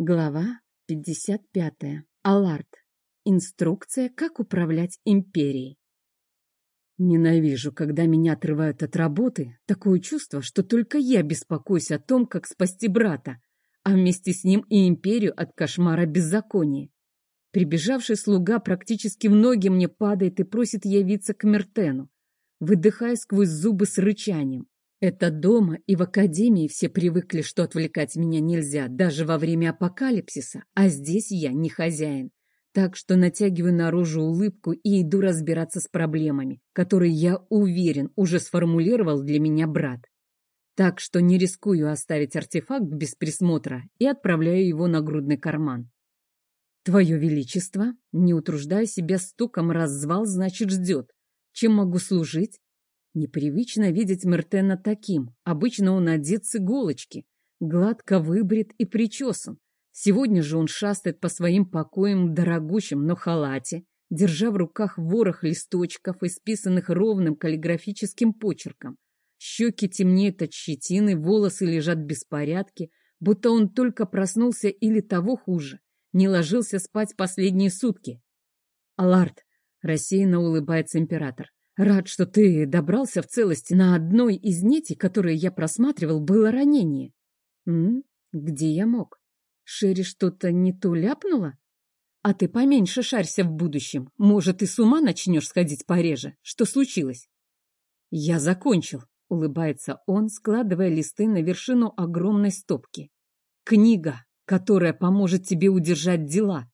Глава 55. Аларт. Инструкция, как управлять империей. Ненавижу, когда меня отрывают от работы. Такое чувство, что только я беспокоюсь о том, как спасти брата, а вместе с ним и империю от кошмара беззакония. Прибежавший слуга практически в ноги мне падает и просит явиться к Мертену, выдыхая сквозь зубы с рычанием. Это дома и в академии все привыкли, что отвлекать меня нельзя, даже во время апокалипсиса, а здесь я не хозяин. Так что натягиваю наружу улыбку и иду разбираться с проблемами, которые, я уверен, уже сформулировал для меня брат. Так что не рискую оставить артефакт без присмотра и отправляю его на грудный карман. Твое Величество, не утруждая себя стуком, раззвал, значит, ждет. Чем могу служить? Непривычно видеть Мертена таким. Обычно он одет с иголочки, гладко выбрит и причесан. Сегодня же он шастает по своим покоям в дорогущем, но халате, держа в руках ворох листочков, исписанных ровным каллиграфическим почерком. Щеки темнеют от щетины, волосы лежат в беспорядке, будто он только проснулся или того хуже, не ложился спать последние сутки. «Аларт!» — рассеянно улыбается император. Рад, что ты добрался в целости. На одной из нитей, которые я просматривал, было ранение. М? Где я мог? Шерри что-то не то ляпнула? А ты поменьше шарься в будущем. Может, и с ума начнешь сходить пореже. Что случилось? Я закончил, улыбается он, складывая листы на вершину огромной стопки. Книга, которая поможет тебе удержать дела.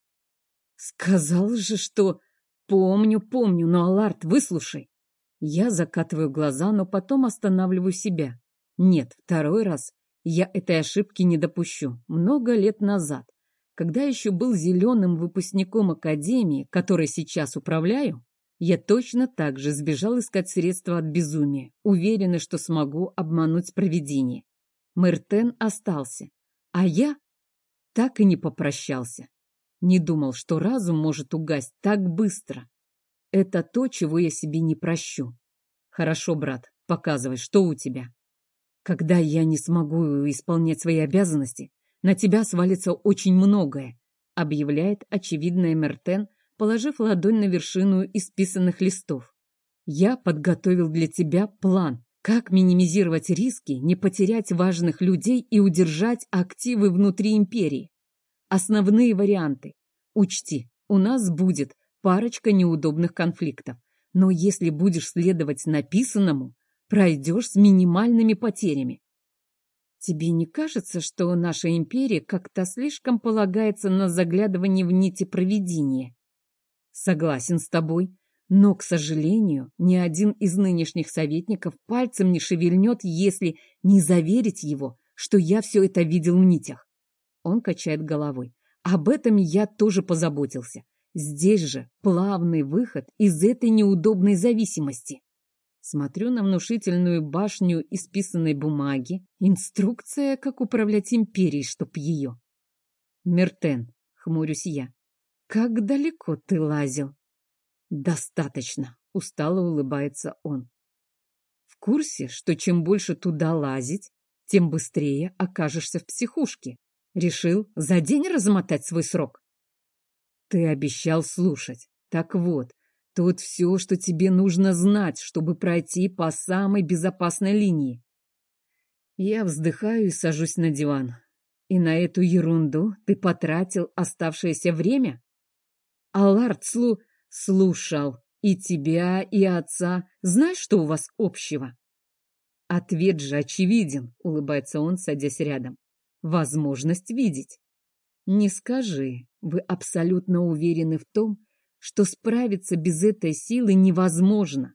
Сказал же, что... Помню, помню, но, Аларт, выслушай. Я закатываю глаза, но потом останавливаю себя. Нет, второй раз я этой ошибки не допущу. Много лет назад, когда еще был зеленым выпускником академии, которой сейчас управляю, я точно так же сбежал искать средства от безумия, уверенный, что смогу обмануть провидение. Мертен остался, а я так и не попрощался. Не думал, что разум может угасть так быстро. Это то, чего я себе не прощу. Хорошо, брат, показывай, что у тебя. Когда я не смогу исполнять свои обязанности, на тебя свалится очень многое, объявляет очевидная Мертен, положив ладонь на вершину исписанных листов. Я подготовил для тебя план, как минимизировать риски, не потерять важных людей и удержать активы внутри империи. Основные варианты. Учти, у нас будет парочка неудобных конфликтов. Но если будешь следовать написанному, пройдешь с минимальными потерями. Тебе не кажется, что наша империя как-то слишком полагается на заглядывание в нити провидения? Согласен с тобой, но, к сожалению, ни один из нынешних советников пальцем не шевельнет, если не заверить его, что я все это видел в нитях. Он качает головой. Об этом я тоже позаботился. Здесь же плавный выход из этой неудобной зависимости. Смотрю на внушительную башню исписанной бумаги. Инструкция, как управлять империей, чтоб ее. Мертен, хмурюсь я. Как далеко ты лазил? Достаточно, устало улыбается он. В курсе, что чем больше туда лазить, тем быстрее окажешься в психушке. Решил за день размотать свой срок? Ты обещал слушать. Так вот, тут все, что тебе нужно знать, чтобы пройти по самой безопасной линии. Я вздыхаю и сажусь на диван. И на эту ерунду ты потратил оставшееся время? Аллард слу... слушал и тебя, и отца. Знаешь, что у вас общего? Ответ же очевиден, улыбается он, садясь рядом. Возможность видеть. Не скажи, вы абсолютно уверены в том, что справиться без этой силы невозможно.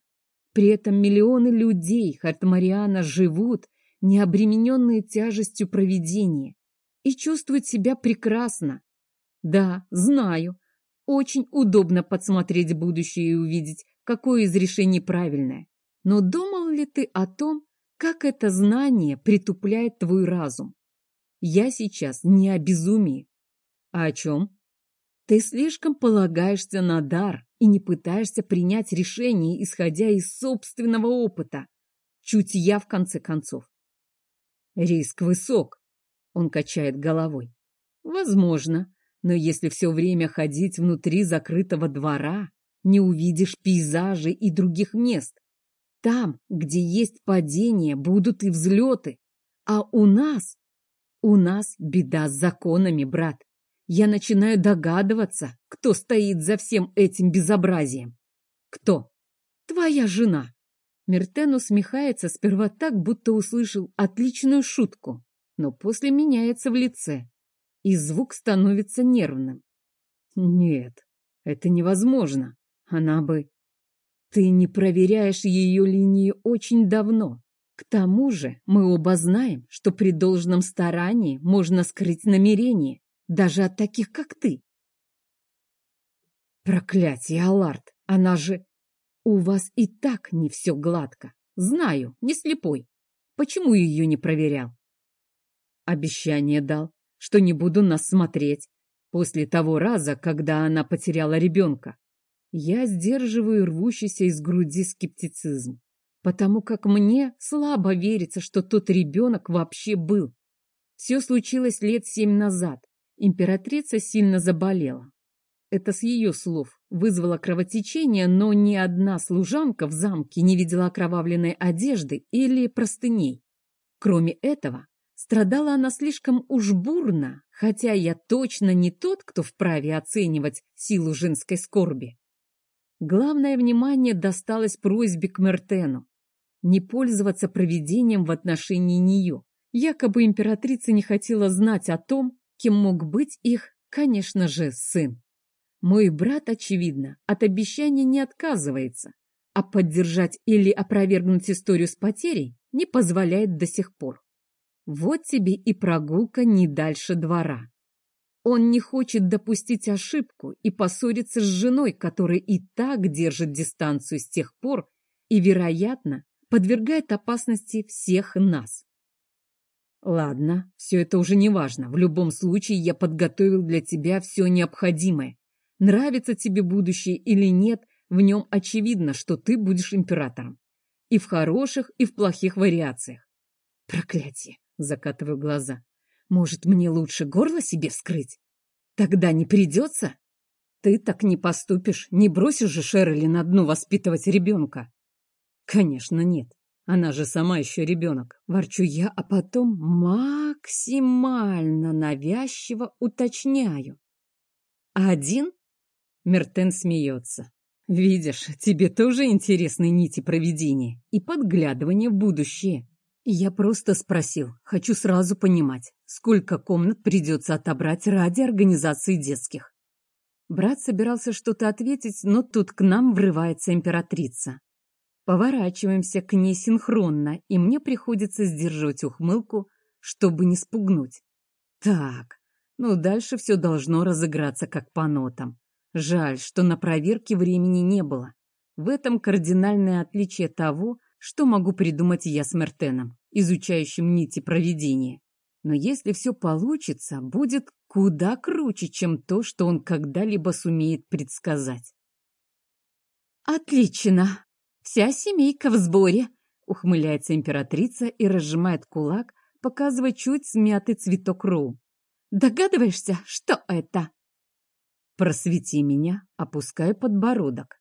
При этом миллионы людей Хартмариана живут, не обремененные тяжестью проведения, и чувствуют себя прекрасно. Да, знаю, очень удобно подсмотреть будущее и увидеть, какое из решений правильное. Но думал ли ты о том, как это знание притупляет твой разум? Я сейчас не о безумии, а о чем? Ты слишком полагаешься на дар и не пытаешься принять решение, исходя из собственного опыта. Чутья, в конце концов. Риск высок, он качает головой. Возможно, но если все время ходить внутри закрытого двора, не увидишь пейзажей и других мест. Там, где есть падения, будут и взлеты. А у нас... У нас беда с законами, брат. Я начинаю догадываться, кто стоит за всем этим безобразием. Кто? Твоя жена. Мертен усмехается сперва так, будто услышал отличную шутку, но после меняется в лице, и звук становится нервным. Нет, это невозможно. Она бы... Ты не проверяешь ее линии очень давно. К тому же мы оба знаем, что при должном старании можно скрыть намерение, даже от таких, как ты. Проклятие, Аларт, она же... У вас и так не все гладко. Знаю, не слепой. Почему ее не проверял? Обещание дал, что не буду нас смотреть. После того раза, когда она потеряла ребенка. Я сдерживаю рвущийся из груди скептицизм, потому как мне слабо верится, что тот ребенок вообще был. Все случилось лет семь назад. Императрица сильно заболела. Это с ее слов вызвало кровотечение, но ни одна служанка в замке не видела окровавленной одежды или простыней. Кроме этого, страдала она слишком уж бурно, хотя я точно не тот, кто вправе оценивать силу женской скорби. Главное внимание досталось просьбе к Мертену не пользоваться проведением в отношении нее. Якобы императрица не хотела знать о том, кем мог быть их, конечно же, сын. Мой брат, очевидно, от обещания не отказывается, а поддержать или опровергнуть историю с потерей не позволяет до сих пор. Вот тебе и прогулка не дальше двора. Он не хочет допустить ошибку и поссориться с женой, которая и так держит дистанцию с тех пор и, вероятно, подвергает опасности всех нас. Ладно, все это уже не важно. В любом случае я подготовил для тебя все необходимое. Нравится тебе будущее или нет, в нем очевидно, что ты будешь императором. И в хороших, и в плохих вариациях. Проклятие, закатываю глаза. Может, мне лучше горло себе вскрыть? Тогда не придется? Ты так не поступишь, не бросишь же Шерли на дну воспитывать ребенка. Конечно, нет. Она же сама еще ребенок. Ворчу я, а потом максимально навязчиво уточняю. Один Мертен смеется. «Видишь, тебе тоже интересны нити проведения и подглядывание в будущее. Я просто спросил, хочу сразу понимать, сколько комнат придется отобрать ради организации детских». Брат собирался что-то ответить, но тут к нам врывается императрица. Поворачиваемся к ней синхронно, и мне приходится сдерживать ухмылку, чтобы не спугнуть. Так, ну дальше все должно разыграться как по нотам. Жаль, что на проверке времени не было. В этом кардинальное отличие того, что могу придумать я с Мертеном, изучающим нити проведения. Но если все получится, будет куда круче, чем то, что он когда-либо сумеет предсказать. «Отлично! Вся семейка в сборе!» — ухмыляется императрица и разжимает кулак, показывая чуть смятый цветок роу. «Догадываешься, что это?» Просвети меня, опускаю подбородок.